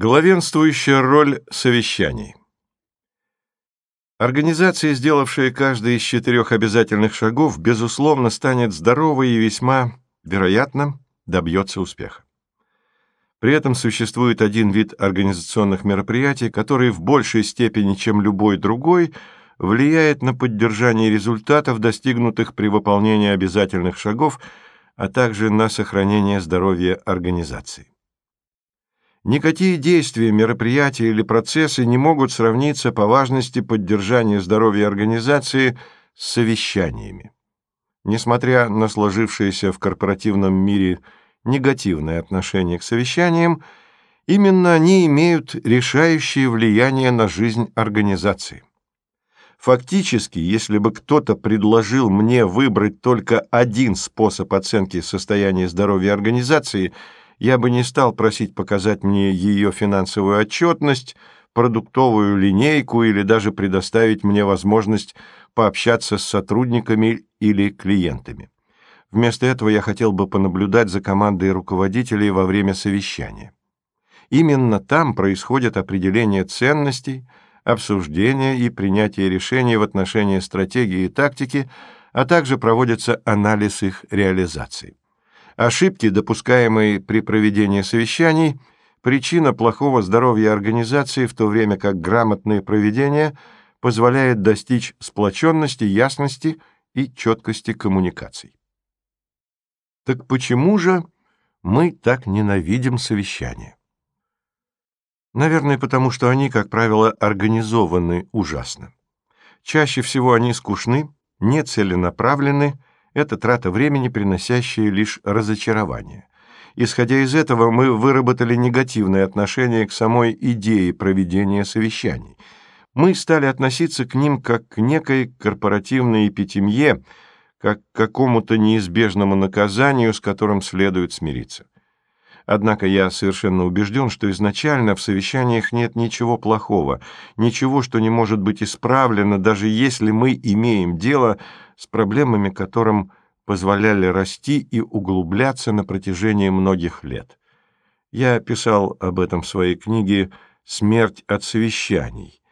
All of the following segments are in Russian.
Главенствующая роль совещаний. Организация, сделавшая каждый из четырех обязательных шагов, безусловно, станет здоровой и весьма, вероятно, добьется успеха. При этом существует один вид организационных мероприятий, который в большей степени, чем любой другой, влияет на поддержание результатов, достигнутых при выполнении обязательных шагов, а также на сохранение здоровья организации. Никакие действия, мероприятия или процессы не могут сравниться по важности поддержания здоровья организации с совещаниями. Несмотря на сложившееся в корпоративном мире негативное отношение к совещаниям, именно они имеют решающее влияние на жизнь организации. Фактически, если бы кто-то предложил мне выбрать только один способ оценки состояния здоровья организации – я бы не стал просить показать мне ее финансовую отчетность, продуктовую линейку или даже предоставить мне возможность пообщаться с сотрудниками или клиентами. Вместо этого я хотел бы понаблюдать за командой руководителей во время совещания. Именно там происходит определение ценностей, обсуждение и принятие решений в отношении стратегии и тактики, а также проводится анализ их реализации. Ошибки, допускаемые при проведении совещаний, причина плохого здоровья организации, в то время как грамотное проведение позволяет достичь сплоченности, ясности и четкости коммуникаций. Так почему же мы так ненавидим совещания? Наверное, потому что они, как правило, организованы ужасно. Чаще всего они скучны, нецеленаправленны, это трата времени, приносящая лишь разочарование. Исходя из этого, мы выработали негативное отношение к самой идее проведения совещаний. Мы стали относиться к ним как к некой корпоративной эпитемье, как к какому-то неизбежному наказанию, с которым следует смириться. Однако я совершенно убежден, что изначально в совещаниях нет ничего плохого, ничего, что не может быть исправлено, даже если мы имеем дело с проблемами которым позволяли расти и углубляться на протяжении многих лет. Я писал об этом в своей книге «Смерть от совещаний».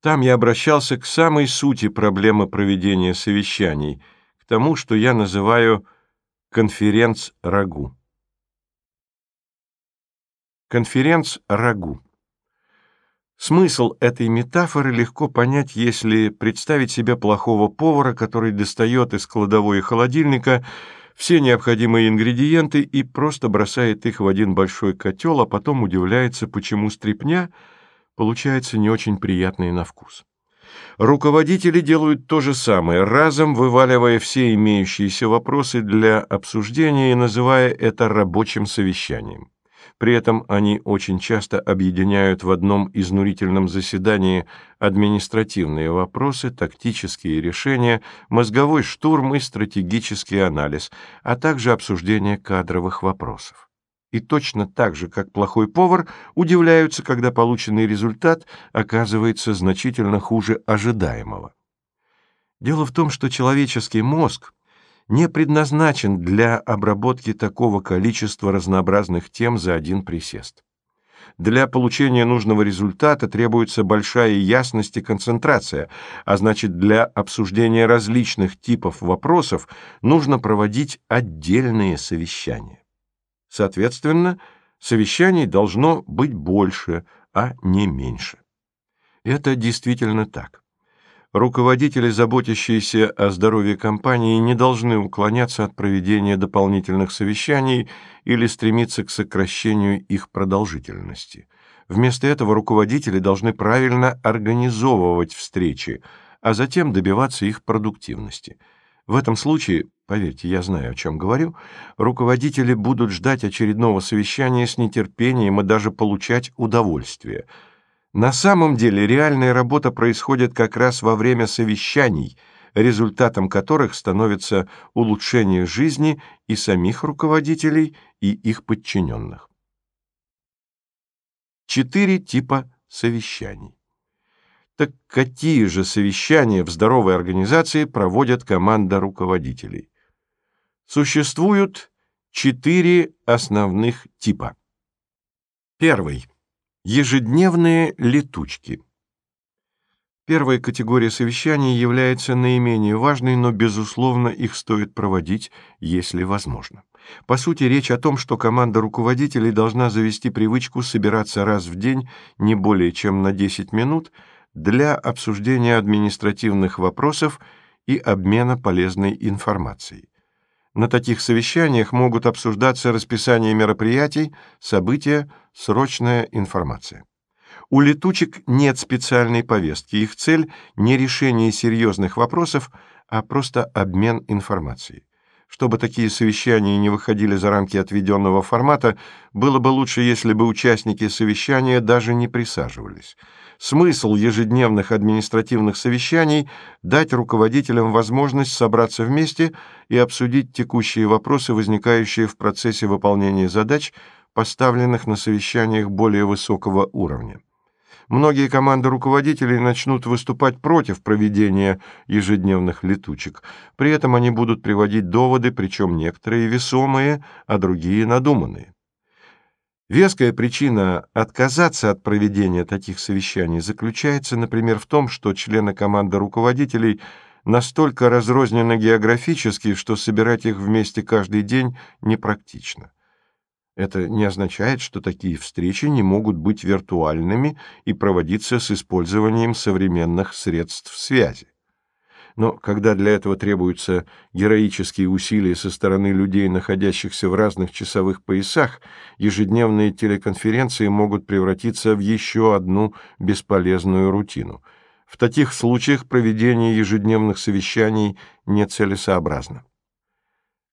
Там я обращался к самой сути проблемы проведения совещаний, к тому, что я называю «конференц-рагу». Конференц-рагу. Смысл этой метафоры легко понять, если представить себе плохого повара, который достает из кладовой и холодильника все необходимые ингредиенты и просто бросает их в один большой котел, а потом удивляется, почему стрипня получается не очень приятной на вкус. Руководители делают то же самое, разом вываливая все имеющиеся вопросы для обсуждения и называя это рабочим совещанием. При этом они очень часто объединяют в одном изнурительном заседании административные вопросы, тактические решения, мозговой штурм и стратегический анализ, а также обсуждение кадровых вопросов и точно так же, как плохой повар, удивляются, когда полученный результат оказывается значительно хуже ожидаемого. Дело в том, что человеческий мозг не предназначен для обработки такого количества разнообразных тем за один присест. Для получения нужного результата требуется большая ясность и концентрация, а значит для обсуждения различных типов вопросов нужно проводить отдельные совещания. Соответственно, совещаний должно быть больше, а не меньше. Это действительно так руководители, заботящиеся о здоровье компании, не должны уклоняться от проведения дополнительных совещаний или стремиться к сокращению их продолжительности. Вместо этого руководители должны правильно организовывать встречи, а затем добиваться их продуктивности. В этом случае, поверьте, я знаю, о чем говорю, руководители будут ждать очередного совещания с нетерпением и даже получать удовольствие – на самом деле реальная работа происходит как раз во время совещаний, результатом которых становится улучшение жизни и самих руководителей, и их подчиненных. Четыре типа совещаний. Так какие же совещания в здоровой организации проводит команда руководителей? Существуют четыре основных типа. Первый – Ежедневные летучки. Первая категория совещаний является наименее важной, но, безусловно, их стоит проводить, если возможно. По сути, речь о том, что команда руководителей должна завести привычку собираться раз в день не более чем на 10 минут для обсуждения административных вопросов и обмена полезной информацией. На таких совещаниях могут обсуждаться расписание мероприятий, события, срочная информация. У летучек нет специальной повестки, их цель – не решение серьезных вопросов, а просто обмен информацией. Чтобы такие совещания не выходили за рамки отведенного формата, было бы лучше, если бы участники совещания даже не присаживались. Смысл ежедневных административных совещаний – дать руководителям возможность собраться вместе и обсудить текущие вопросы, возникающие в процессе выполнения задач, поставленных на совещаниях более высокого уровня многие команды руководителей начнут выступать против проведения ежедневных летучек. При этом они будут приводить доводы, причем некоторые весомые, а другие надуманные. Веская причина отказаться от проведения таких совещаний заключается, например, в том, что члены команды руководителей настолько разрознены географически, что собирать их вместе каждый день непрактично. Это не означает, что такие встречи не могут быть виртуальными и проводиться с использованием современных средств связи. Но когда для этого требуются героические усилия со стороны людей, находящихся в разных часовых поясах, ежедневные телеконференции могут превратиться в еще одну бесполезную рутину. В таких случаях проведение ежедневных совещаний нецелесообразно.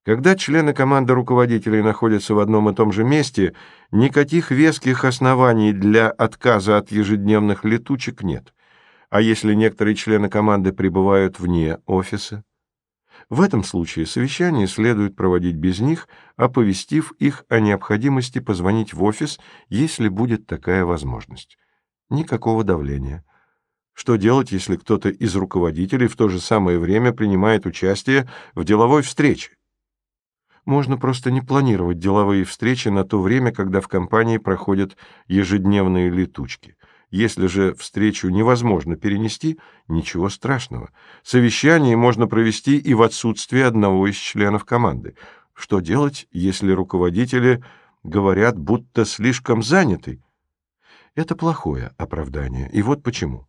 Когда члены команды руководителей находятся в одном и том же месте, никаких веских оснований для отказа от ежедневных летучек нет. А если некоторые члены команды пребывают вне офиса? В этом случае совещание следует проводить без них, оповестив их о необходимости позвонить в офис, если будет такая возможность. Никакого давления. Что делать, если кто-то из руководителей в то же самое время принимает участие в деловой встрече? Можно просто не планировать деловые встречи на то время, когда в компании проходят ежедневные летучки. Если же встречу невозможно перенести, ничего страшного. Совещание можно провести и в отсутствии одного из членов команды. Что делать, если руководители говорят, будто слишком заняты? Это плохое оправдание, и вот почему.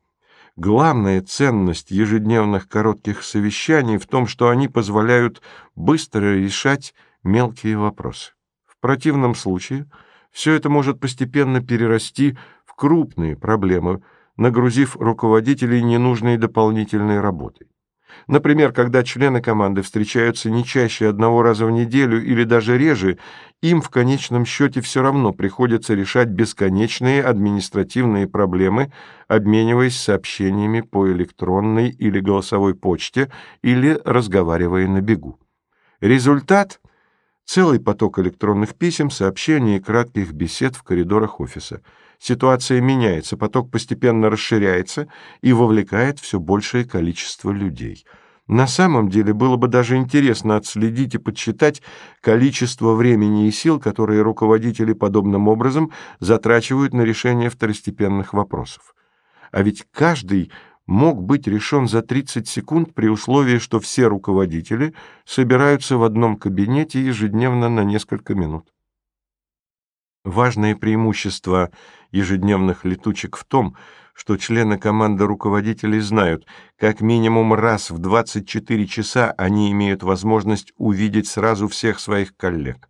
Главная ценность ежедневных коротких совещаний в том, что они позволяют быстро решать мелкие вопросы. В противном случае все это может постепенно перерасти в крупные проблемы, нагрузив руководителей ненужной дополнительной работой. Например, когда члены команды встречаются не чаще одного раза в неделю или даже реже, им в конечном счете все равно приходится решать бесконечные административные проблемы, обмениваясь сообщениями по электронной или голосовой почте или разговаривая на бегу. Результат Целый поток электронных писем, сообщений и кратких бесед в коридорах офиса. Ситуация меняется, поток постепенно расширяется и вовлекает все большее количество людей. На самом деле было бы даже интересно отследить и подсчитать количество времени и сил, которые руководители подобным образом затрачивают на решение второстепенных вопросов. А ведь каждый мог быть решен за 30 секунд при условии, что все руководители собираются в одном кабинете ежедневно на несколько минут. Важное преимущество ежедневных летучек в том, что члены команды руководителей знают, как минимум раз в 24 часа они имеют возможность увидеть сразу всех своих коллег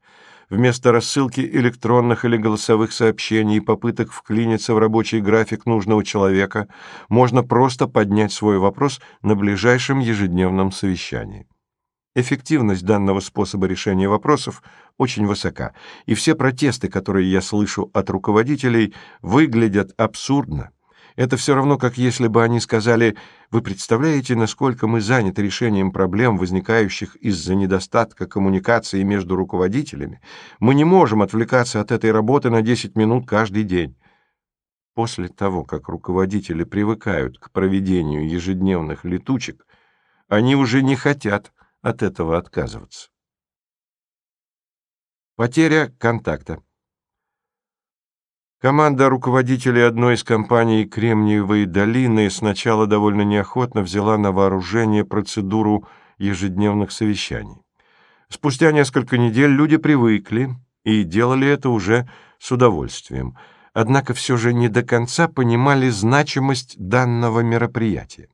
вместо рассылки электронных или голосовых сообщений и попыток вклиниться в рабочий график нужного человека, можно просто поднять свой вопрос на ближайшем ежедневном совещании. Эффективность данного способа решения вопросов очень высока, и все протесты, которые я слышу от руководителей, выглядят абсурдно. Это все равно, как если бы они сказали, вы представляете, насколько мы заняты решением проблем, возникающих из-за недостатка коммуникации между руководителями. Мы не можем отвлекаться от этой работы на 10 минут каждый день. После того, как руководители привыкают к проведению ежедневных летучек, они уже не хотят от этого отказываться. Потеря контакта. Команда руководителей одной из компаний Кремниевой долины сначала довольно неохотно взяла на вооружение процедуру ежедневных совещаний. Спустя несколько недель люди привыкли и делали это уже с удовольствием, однако все же не до конца понимали значимость данного мероприятия.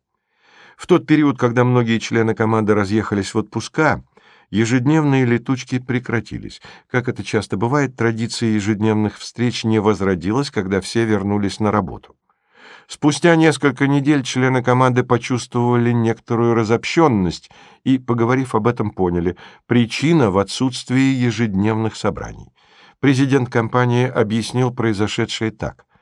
В тот период, когда многие члены команды разъехались в отпуска, Ежедневные летучки прекратились. Как это часто бывает, традиция ежедневных встреч не возродилась, когда все вернулись на работу. Спустя несколько недель члены команды почувствовали некоторую разобщенность и, поговорив об этом, поняли – причина в отсутствии ежедневных собраний. Президент компании объяснил произошедшее так –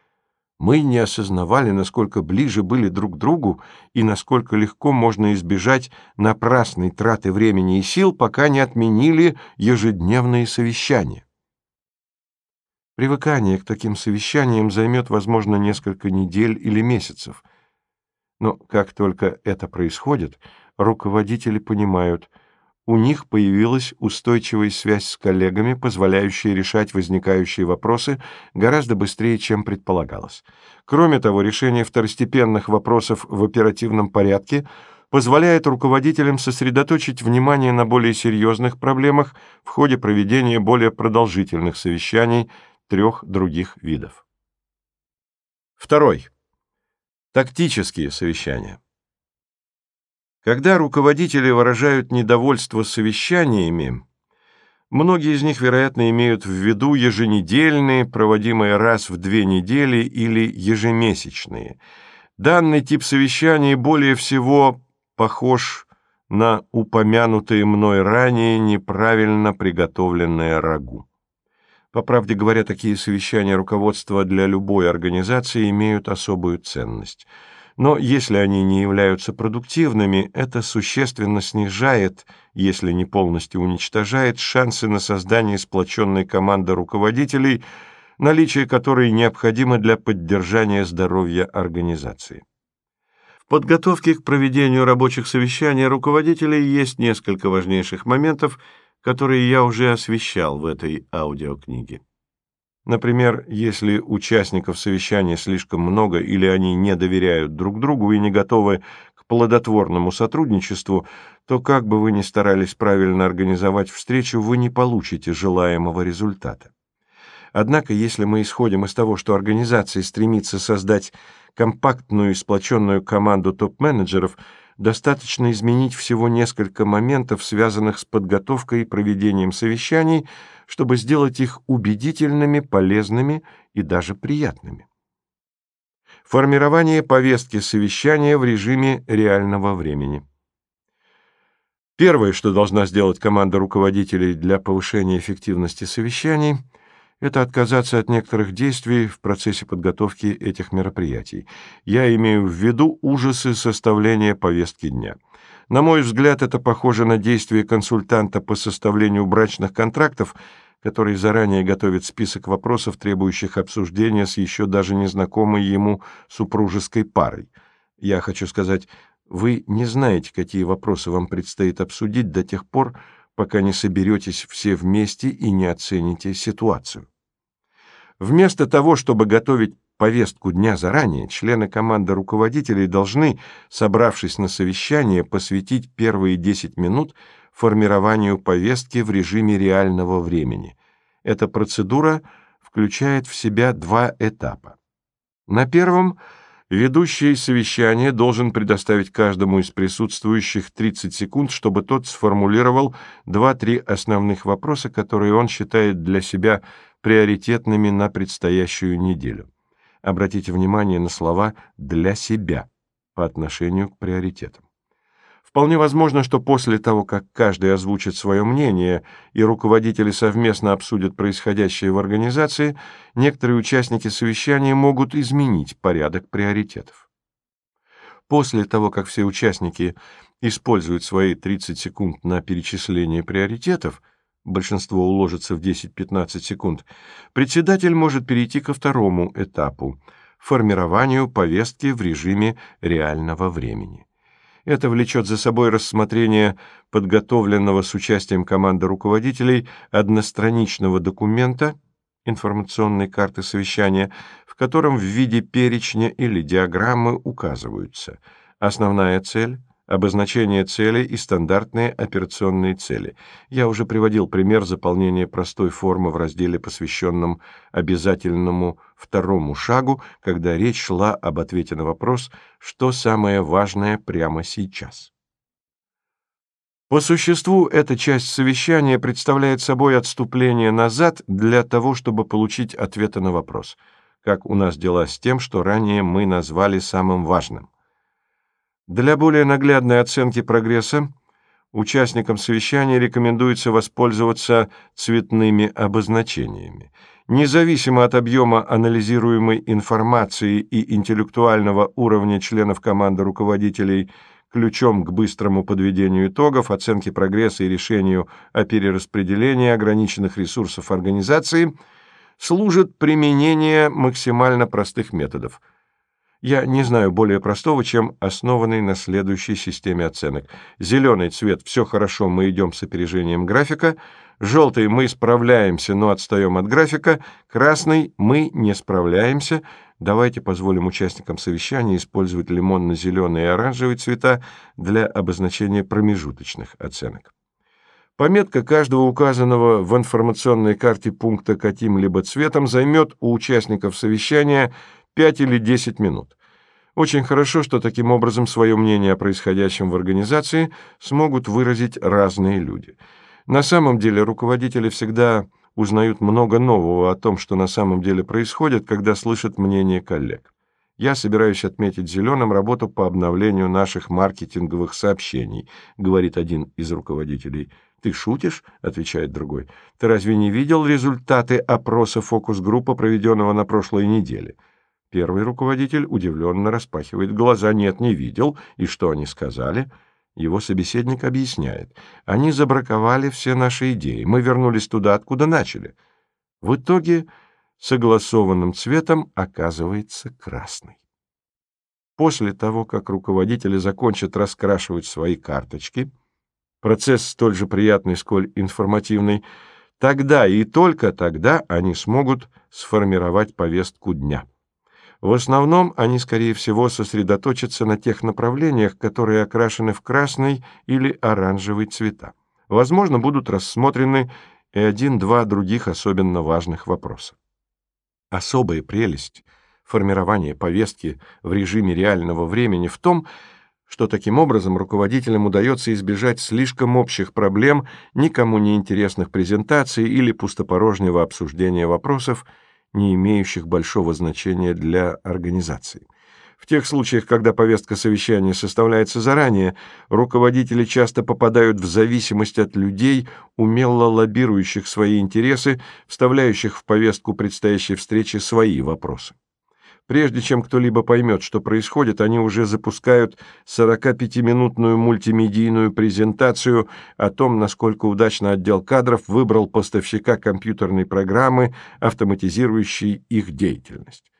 мы не осознавали, насколько ближе были друг к другу и насколько легко можно избежать напрасной траты времени и сил, пока не отменили ежедневные совещания. Привыкание к таким совещаниям займет, возможно, несколько недель или месяцев. Но как только это происходит, руководители понимают – у них появилась устойчивая связь с коллегами, позволяющая решать возникающие вопросы гораздо быстрее, чем предполагалось. Кроме того, решение второстепенных вопросов в оперативном порядке позволяет руководителям сосредоточить внимание на более серьезных проблемах в ходе проведения более продолжительных совещаний трех других видов. Второй. Тактические совещания. Когда руководители выражают недовольство совещаниями, многие из них, вероятно, имеют в виду еженедельные, проводимые раз в две недели или ежемесячные. Данный тип совещаний более всего похож на упомянутые мной ранее неправильно приготовленное рагу. По правде говоря, такие совещания руководства для любой организации имеют особую ценность – но если они не являются продуктивными, это существенно снижает, если не полностью уничтожает, шансы на создание сплоченной команды руководителей, наличие которой необходимо для поддержания здоровья организации. В подготовке к проведению рабочих совещаний руководителей есть несколько важнейших моментов, которые я уже освещал в этой аудиокниге. Например, если участников совещания слишком много или они не доверяют друг другу и не готовы к плодотворному сотрудничеству, то как бы вы ни старались правильно организовать встречу, вы не получите желаемого результата. Однако, если мы исходим из того, что организация стремится создать компактную и сплоченную команду топ-менеджеров, достаточно изменить всего несколько моментов, связанных с подготовкой и проведением совещаний, чтобы сделать их убедительными, полезными и даже приятными. Формирование повестки совещания в режиме реального времени. Первое, что должна сделать команда руководителей для повышения эффективности совещаний, это отказаться от некоторых действий в процессе подготовки этих мероприятий. Я имею в виду ужасы составления повестки дня. На мой взгляд, это похоже на действия консультанта по составлению брачных контрактов – который заранее готовит список вопросов, требующих обсуждения с еще даже незнакомой ему супружеской парой. Я хочу сказать, вы не знаете, какие вопросы вам предстоит обсудить до тех пор, пока не соберетесь все вместе и не оцените ситуацию. Вместо того, чтобы готовить повестку дня заранее, члены команды руководителей должны, собравшись на совещание, посвятить первые 10 минут – формированию повестки в режиме реального времени. Эта процедура включает в себя два этапа. На первом ведущий совещание должен предоставить каждому из присутствующих 30 секунд, чтобы тот сформулировал 2-3 основных вопроса, которые он считает для себя приоритетными на предстоящую неделю. Обратите внимание на слова «для себя» по отношению к приоритетам. Вполне возможно, что после того, как каждый озвучит свое мнение и руководители совместно обсудят происходящее в организации, некоторые участники совещания могут изменить порядок приоритетов. После того, как все участники используют свои 30 секунд на перечисление приоритетов, большинство уложится в 10-15 секунд, председатель может перейти ко второму этапу – формированию повестки в режиме реального времени. Это влечет за собой рассмотрение подготовленного с участием команды руководителей одностраничного документа, информационной карты совещания, в котором в виде перечня или диаграммы указываются. Основная цель, обозначение цели и стандартные операционные цели. Я уже приводил пример заполнения простой формы в разделе, посвященном обязательному второму шагу, когда речь шла об ответе на вопрос «Что самое важное прямо сейчас?». По существу, эта часть совещания представляет собой отступление назад для того, чтобы получить ответы на вопрос «Как у нас дела с тем, что ранее мы назвали самым важным?». Для более наглядной оценки прогресса участникам совещания рекомендуется воспользоваться цветными обозначениями. Независимо от объема анализируемой информации и интеллектуального уровня членов команды руководителей, ключом к быстрому подведению итогов, оценке прогресса и решению о перераспределении ограниченных ресурсов организации служит применение максимально простых методов – я не знаю более простого, чем основанный на следующей системе оценок. Зеленый цвет – все хорошо, мы идем с опережением графика. Желтый – мы справляемся, но отстаем от графика. Красный – мы не справляемся. Давайте позволим участникам совещания использовать лимонно-зеленые и оранжевые цвета для обозначения промежуточных оценок. Пометка каждого указанного в информационной карте пункта каким-либо цветом займет у участников совещания – 5 или 10 минут. Очень хорошо, что таким образом свое мнение о происходящем в организации смогут выразить разные люди. На самом деле руководители всегда узнают много нового о том, что на самом деле происходит, когда слышат мнение коллег. Я собираюсь отметить зеленым работу по обновлению наших маркетинговых сообщений, говорит один из руководителей. Ты шутишь? отвечает другой. Ты разве не видел результаты опроса фокус-группы, проведенного на прошлой неделе? Первый руководитель удивленно распахивает глаза. Нет, не видел. И что они сказали? Его собеседник объясняет. Они забраковали все наши идеи. Мы вернулись туда, откуда начали. В итоге согласованным цветом оказывается красный. После того, как руководители закончат раскрашивать свои карточки, процесс столь же приятный, сколь информативный, тогда и только тогда они смогут сформировать повестку дня. В основном они, скорее всего, сосредоточатся на тех направлениях, которые окрашены в красный или оранжевый цвета. Возможно, будут рассмотрены и один-два других особенно важных вопроса. Особая прелесть формирования повестки в режиме реального времени в том, что таким образом руководителям удается избежать слишком общих проблем, никому не интересных презентаций или пустопорожнего обсуждения вопросов – не имеющих большого значения для организации. В тех случаях, когда повестка совещания составляется заранее, руководители часто попадают в зависимость от людей, умело лоббирующих свои интересы, вставляющих в повестку предстоящей встречи свои вопросы. Прежде чем кто-либо поймет, что происходит, они уже запускают 45-минутную мультимедийную презентацию о том, насколько удачно отдел кадров выбрал поставщика компьютерной программы, автоматизирующей их деятельность.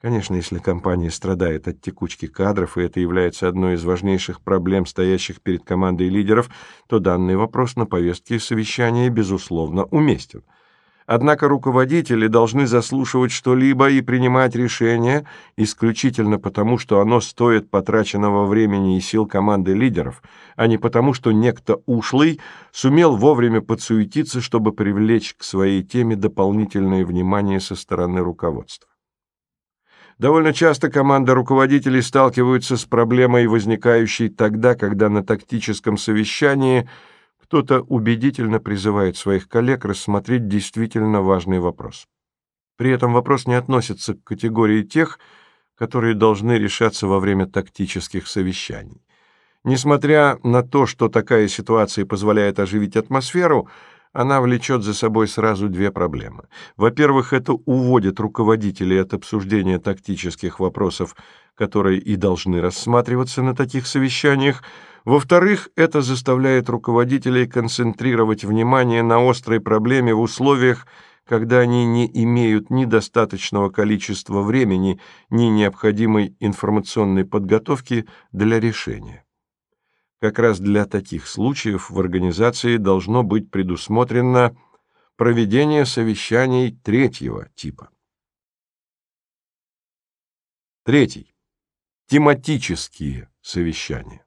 Конечно, если компания страдает от текучки кадров, и это является одной из важнейших проблем, стоящих перед командой лидеров, то данный вопрос на повестке совещания, безусловно, уместен. Однако руководители должны заслушивать что-либо и принимать решения исключительно потому, что оно стоит потраченного времени и сил команды лидеров, а не потому, что некто ушлый сумел вовремя подсуетиться, чтобы привлечь к своей теме дополнительное внимание со стороны руководства. Довольно часто команда руководителей сталкиваются с проблемой, возникающей тогда, когда на тактическом совещании – кто-то убедительно призывает своих коллег рассмотреть действительно важный вопрос. При этом вопрос не относится к категории тех, которые должны решаться во время тактических совещаний. Несмотря на то, что такая ситуация позволяет оживить атмосферу, она влечет за собой сразу две проблемы. Во-первых, это уводит руководителей от обсуждения тактических вопросов которые и должны рассматриваться на таких совещаниях, во-вторых, это заставляет руководителей концентрировать внимание на острой проблеме в условиях, когда они не имеют ни достаточного количества времени, ни необходимой информационной подготовки для решения. Как раз для таких случаев в организации должно быть предусмотрено проведение совещаний третьего типа. Третий. Тематические совещания.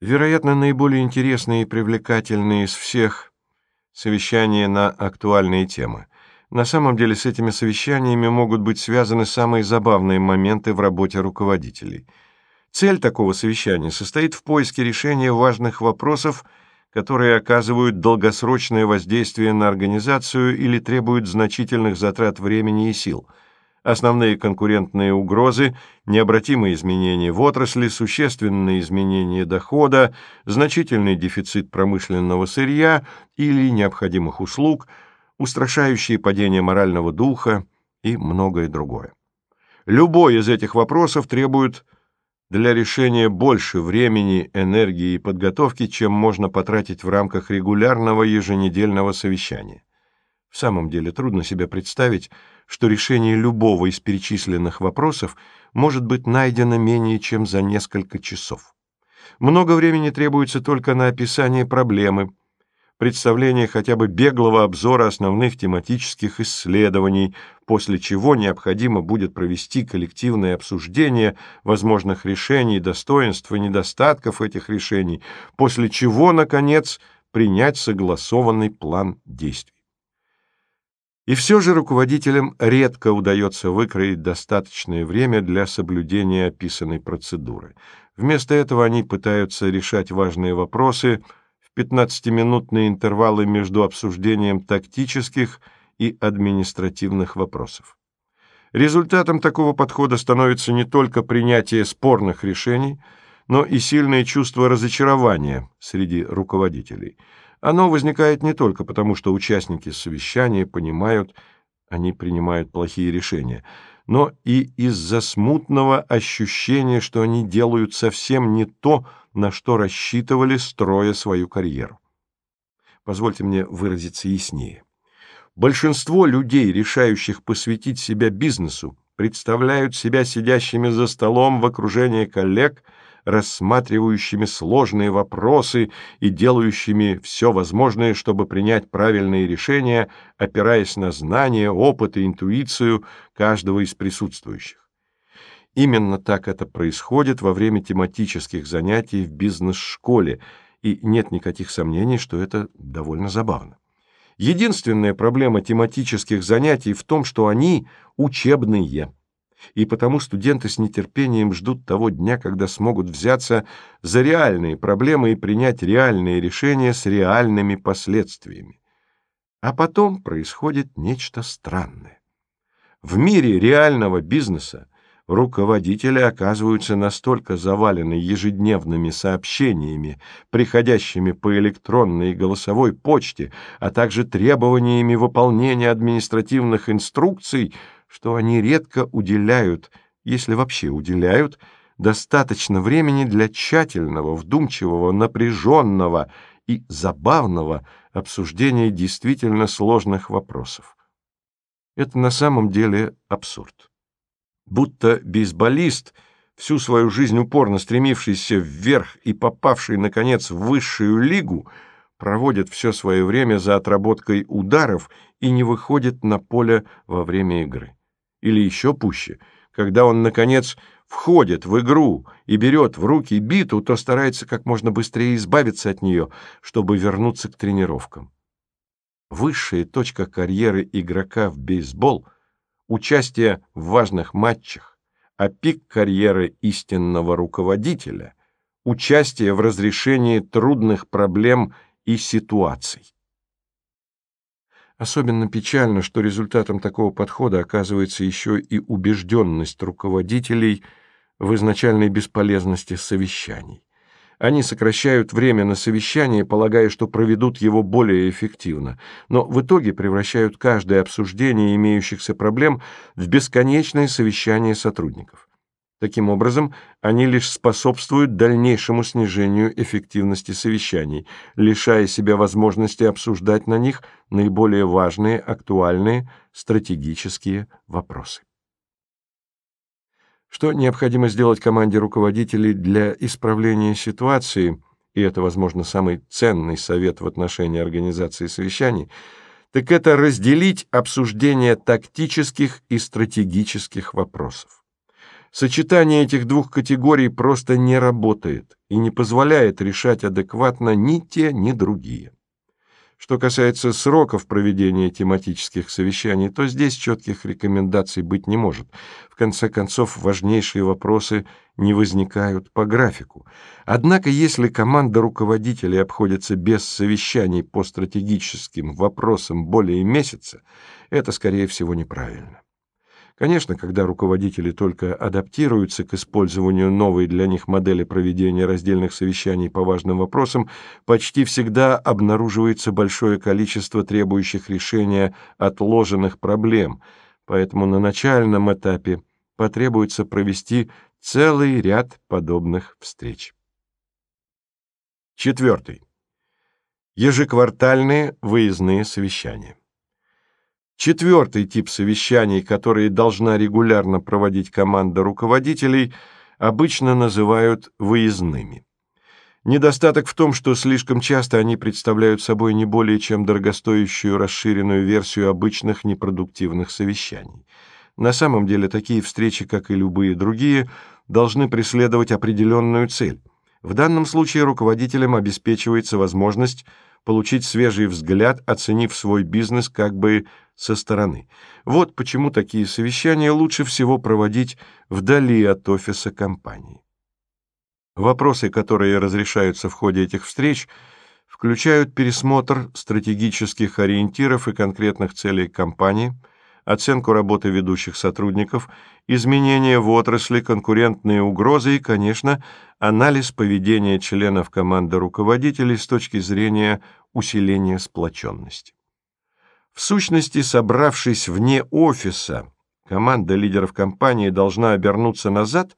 Вероятно, наиболее интересные и привлекательные из всех совещания на актуальные темы. На самом деле с этими совещаниями могут быть связаны самые забавные моменты в работе руководителей. Цель такого совещания состоит в поиске решения важных вопросов, которые оказывают долгосрочное воздействие на организацию или требуют значительных затрат времени и сил – основные конкурентные угрозы, необратимые изменения в отрасли, существенные изменения дохода, значительный дефицит промышленного сырья или необходимых услуг, устрашающие падение морального духа и многое другое. Любой из этих вопросов требует для решения больше времени, энергии и подготовки, чем можно потратить в рамках регулярного еженедельного совещания. В самом деле трудно себе представить, что решение любого из перечисленных вопросов может быть найдено менее чем за несколько часов. Много времени требуется только на описание проблемы, представление хотя бы беглого обзора основных тематических исследований, после чего необходимо будет провести коллективное обсуждение возможных решений, достоинств и недостатков этих решений, после чего, наконец, принять согласованный план действий. И все же руководителям редко удается выкроить достаточное время для соблюдения описанной процедуры. Вместо этого они пытаются решать важные вопросы в 15-минутные интервалы между обсуждением тактических и административных вопросов. Результатом такого подхода становится не только принятие спорных решений, но и сильное чувство разочарования среди руководителей – оно возникает не только потому, что участники совещания понимают, они принимают плохие решения, но и из-за смутного ощущения, что они делают совсем не то, на что рассчитывали, строя свою карьеру. Позвольте мне выразиться яснее. Большинство людей, решающих посвятить себя бизнесу, представляют себя сидящими за столом в окружении коллег – рассматривающими сложные вопросы и делающими все возможное, чтобы принять правильные решения, опираясь на знания, опыт и интуицию каждого из присутствующих. Именно так это происходит во время тематических занятий в бизнес-школе, и нет никаких сомнений, что это довольно забавно. Единственная проблема тематических занятий в том, что они учебные и потому студенты с нетерпением ждут того дня, когда смогут взяться за реальные проблемы и принять реальные решения с реальными последствиями. А потом происходит нечто странное. В мире реального бизнеса руководители оказываются настолько завалены ежедневными сообщениями, приходящими по электронной и голосовой почте, а также требованиями выполнения административных инструкций – что они редко уделяют, если вообще уделяют, достаточно времени для тщательного, вдумчивого, напряженного и забавного обсуждения действительно сложных вопросов. Это на самом деле абсурд. Будто бейсболист, всю свою жизнь упорно стремившийся вверх и попавший, наконец, в высшую лигу, проводит все свое время за отработкой ударов и не выходит на поле во время игры или еще пуще. Когда он, наконец, входит в игру и берет в руки биту, то старается как можно быстрее избавиться от нее, чтобы вернуться к тренировкам. Высшая точка карьеры игрока в бейсбол – участие в важных матчах, а пик карьеры истинного руководителя – участие в разрешении трудных проблем и ситуаций. Особенно печально, что результатом такого подхода оказывается еще и убежденность руководителей в изначальной бесполезности совещаний. Они сокращают время на совещание, полагая, что проведут его более эффективно, но в итоге превращают каждое обсуждение имеющихся проблем в бесконечное совещание сотрудников. Таким образом, они лишь способствуют дальнейшему снижению эффективности совещаний, лишая себя возможности обсуждать на них наиболее важные, актуальные, стратегические вопросы. Что необходимо сделать команде руководителей для исправления ситуации, и это, возможно, самый ценный совет в отношении организации совещаний, так это разделить обсуждение тактических и стратегических вопросов. Сочетание этих двух категорий просто не работает и не позволяет решать адекватно ни те, ни другие. Что касается сроков проведения тематических совещаний, то здесь четких рекомендаций быть не может. В конце концов, важнейшие вопросы не возникают по графику. Однако, если команда руководителей обходится без совещаний по стратегическим вопросам более месяца, это, скорее всего, неправильно. Конечно, когда руководители только адаптируются к использованию новой для них модели проведения раздельных совещаний по важным вопросам, почти всегда обнаруживается большое количество требующих решения отложенных проблем, поэтому на начальном этапе потребуется провести целый ряд подобных встреч. Четвертый. Ежеквартальные выездные совещания. Четвертый тип совещаний, которые должна регулярно проводить команда руководителей, обычно называют выездными. Недостаток в том, что слишком часто они представляют собой не более чем дорогостоящую расширенную версию обычных непродуктивных совещаний. На самом деле такие встречи, как и любые другие, должны преследовать определенную цель. В данном случае руководителям обеспечивается возможность получить свежий взгляд, оценив свой бизнес как бы со стороны. Вот почему такие совещания лучше всего проводить вдали от офиса компании. Вопросы, которые разрешаются в ходе этих встреч, включают пересмотр стратегических ориентиров и конкретных целей компании, оценку работы ведущих сотрудников, изменения в отрасли, конкурентные угрозы и, конечно, анализ поведения членов команды руководителей с точки зрения усиления сплоченности. В сущности, собравшись вне офиса, команда лидеров компании должна обернуться назад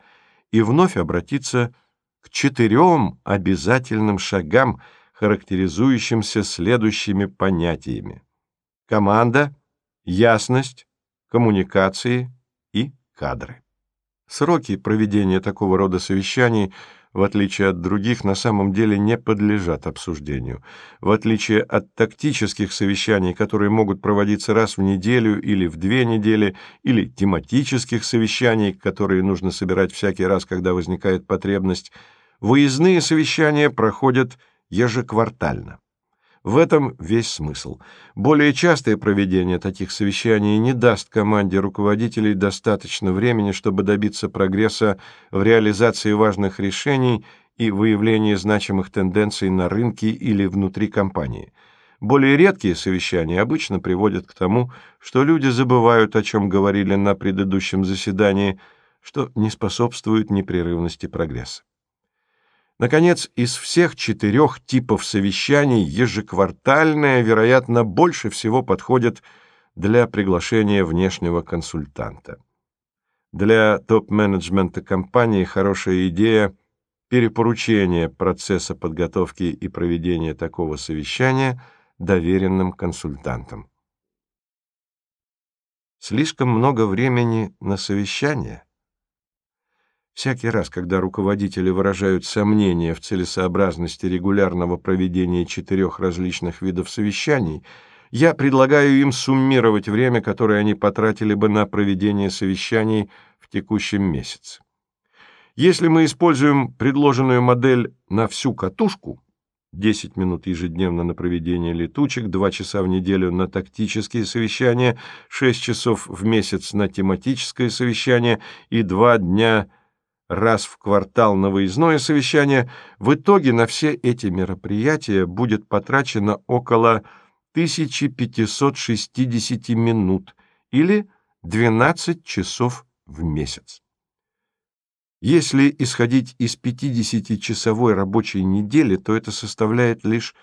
и вновь обратиться к четырем обязательным шагам, характеризующимся следующими понятиями. Команда, ясность, коммуникации и кадры. Сроки проведения такого рода совещаний в отличие от других, на самом деле не подлежат обсуждению. В отличие от тактических совещаний, которые могут проводиться раз в неделю или в две недели, или тематических совещаний, которые нужно собирать всякий раз, когда возникает потребность, выездные совещания проходят ежеквартально. В этом весь смысл. Более частое проведение таких совещаний не даст команде руководителей достаточно времени, чтобы добиться прогресса в реализации важных решений и выявлении значимых тенденций на рынке или внутри компании. Более редкие совещания обычно приводят к тому, что люди забывают, о чем говорили на предыдущем заседании, что не способствует непрерывности прогресса. Наконец, из всех четырех типов совещаний ежеквартальное, вероятно, больше всего подходит для приглашения внешнего консультанта. Для топ-менеджмента компании хорошая идея перепоручения процесса подготовки и проведения такого совещания доверенным консультантам. Слишком много времени на совещание Всякий раз, когда руководители выражают сомнения в целесообразности регулярного проведения четырех различных видов совещаний, я предлагаю им суммировать время, которое они потратили бы на проведение совещаний в текущем месяце. Если мы используем предложенную модель на всю катушку, 10 минут ежедневно на проведение летучек, 2 часа в неделю на тактические совещания, 6 часов в месяц на тематическое совещание и 2 дня – раз в квартал на выездное совещание, в итоге на все эти мероприятия будет потрачено около 1560 минут или 12 часов в месяц. Если исходить из 50-часовой рабочей недели, то это составляет лишь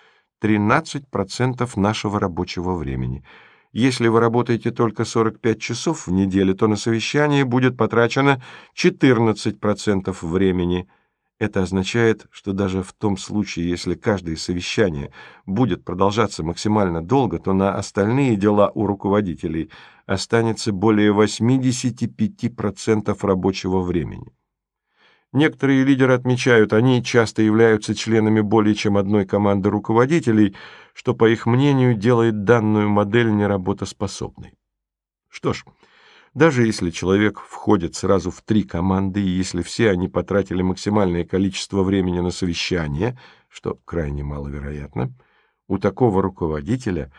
13% нашего рабочего времени – если вы работаете только 45 часов в неделю, то на совещание будет потрачено 14% времени. Это означает, что даже в том случае, если каждое совещание будет продолжаться максимально долго, то на остальные дела у руководителей останется более 85% рабочего времени. Некоторые лидеры отмечают, они часто являются членами более чем одной команды руководителей, что, по их мнению, делает данную модель неработоспособной. Что ж, даже если человек входит сразу в три команды, и если все они потратили максимальное количество времени на совещание, что крайне маловероятно, у такого руководителя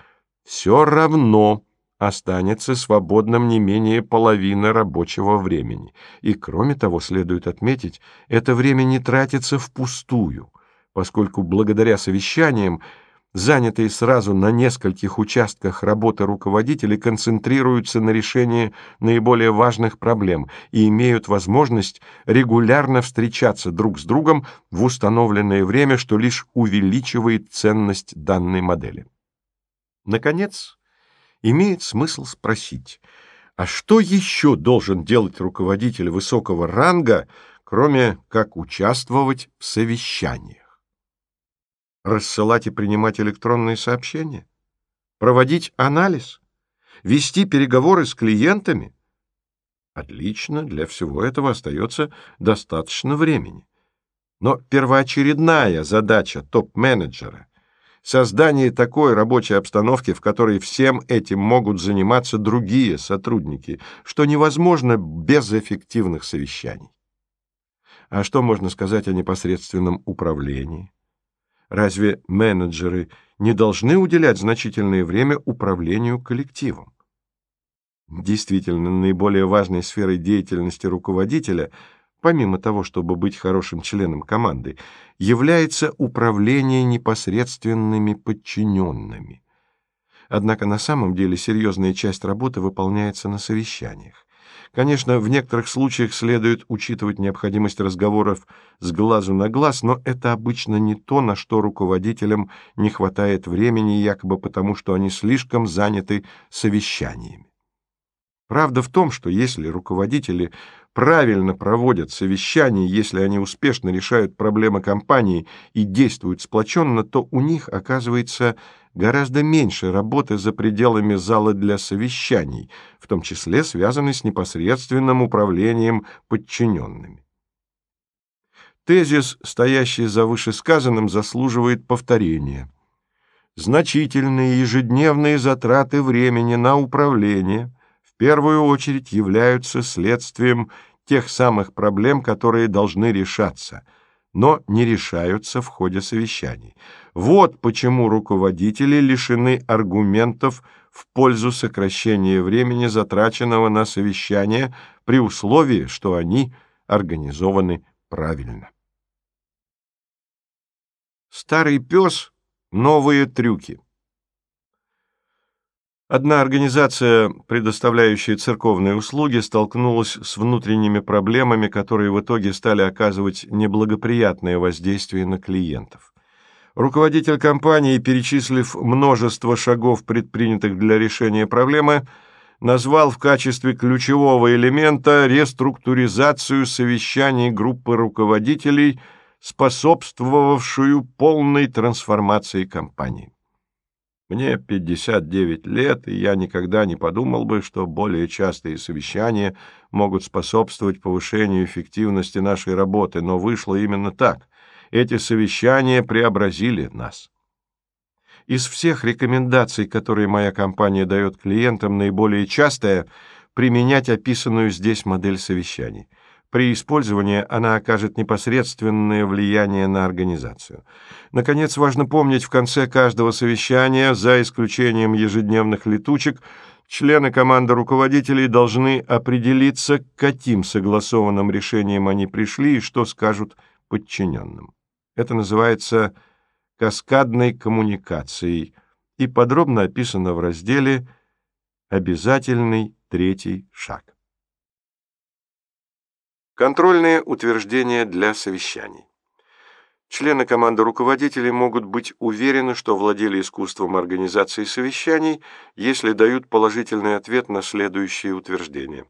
все равно – останется свободным не менее половины рабочего времени. И, кроме того, следует отметить, это время не тратится впустую, поскольку благодаря совещаниям занятые сразу на нескольких участках работы руководители концентрируются на решении наиболее важных проблем и имеют возможность регулярно встречаться друг с другом в установленное время, что лишь увеличивает ценность данной модели. Наконец, имеет смысл спросить, а что еще должен делать руководитель высокого ранга, кроме как участвовать в совещаниях? Рассылать и принимать электронные сообщения? Проводить анализ? Вести переговоры с клиентами? Отлично, для всего этого остается достаточно времени. Но первоочередная задача топ-менеджера — создание такой рабочей обстановки, в которой всем этим могут заниматься другие сотрудники, что невозможно без эффективных совещаний. А что можно сказать о непосредственном управлении? Разве менеджеры не должны уделять значительное время управлению коллективом? Действительно, наиболее важной сферой деятельности руководителя – помимо того, чтобы быть хорошим членом команды, является управление непосредственными подчиненными. Однако на самом деле серьезная часть работы выполняется на совещаниях. Конечно, в некоторых случаях следует учитывать необходимость разговоров с глазу на глаз, но это обычно не то, на что руководителям не хватает времени, якобы потому, что они слишком заняты совещаниями. Правда в том, что если руководители правильно проводят совещания, если они успешно решают проблемы компании и действуют сплоченно, то у них оказывается гораздо меньше работы за пределами зала для совещаний, в том числе связанной с непосредственным управлением подчиненными. Тезис, стоящий за вышесказанным, заслуживает повторения. Значительные ежедневные затраты времени на управление – первую очередь являются следствием тех самых проблем, которые должны решаться, но не решаются в ходе совещаний. Вот почему руководители лишены аргументов в пользу сокращения времени, затраченного на совещание, при условии, что они организованы правильно. Старый пес — новые трюки. Одна организация, предоставляющая церковные услуги, столкнулась с внутренними проблемами, которые в итоге стали оказывать неблагоприятное воздействие на клиентов. Руководитель компании, перечислив множество шагов, предпринятых для решения проблемы, назвал в качестве ключевого элемента реструктуризацию совещаний группы руководителей, способствовавшую полной трансформации компании. Мне 59 лет, и я никогда не подумал бы, что более частые совещания могут способствовать повышению эффективности нашей работы, но вышло именно так. Эти совещания преобразили нас. Из всех рекомендаций, которые моя компания дает клиентам, наиболее частая — применять описанную здесь модель совещаний — при использовании она окажет непосредственное влияние на организацию. Наконец, важно помнить в конце каждого совещания, за исключением ежедневных летучек, члены команды руководителей должны определиться, к каким согласованным решениям они пришли и что скажут подчиненным. Это называется каскадной коммуникацией и подробно описано в разделе «Обязательный третий шаг». Контрольные утверждения для совещаний. Члены команды руководителей могут быть уверены, что владели искусством организации совещаний, если дают положительный ответ на следующие утверждения.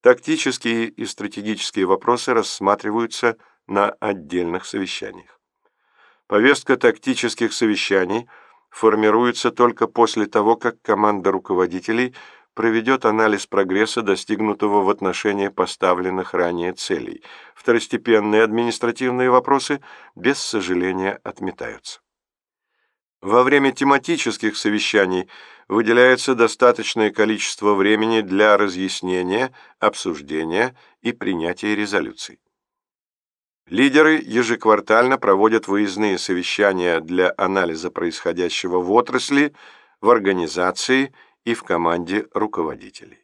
Тактические и стратегические вопросы рассматриваются на отдельных совещаниях. Повестка тактических совещаний формируется только после того, как команда руководителей проведет анализ прогресса, достигнутого в отношении поставленных ранее целей. Второстепенные административные вопросы, без сожаления, отметаются. Во время тематических совещаний выделяется достаточное количество времени для разъяснения, обсуждения и принятия резолюций. Лидеры ежеквартально проводят выездные совещания для анализа происходящего в отрасли, в организации и в команде руководителей.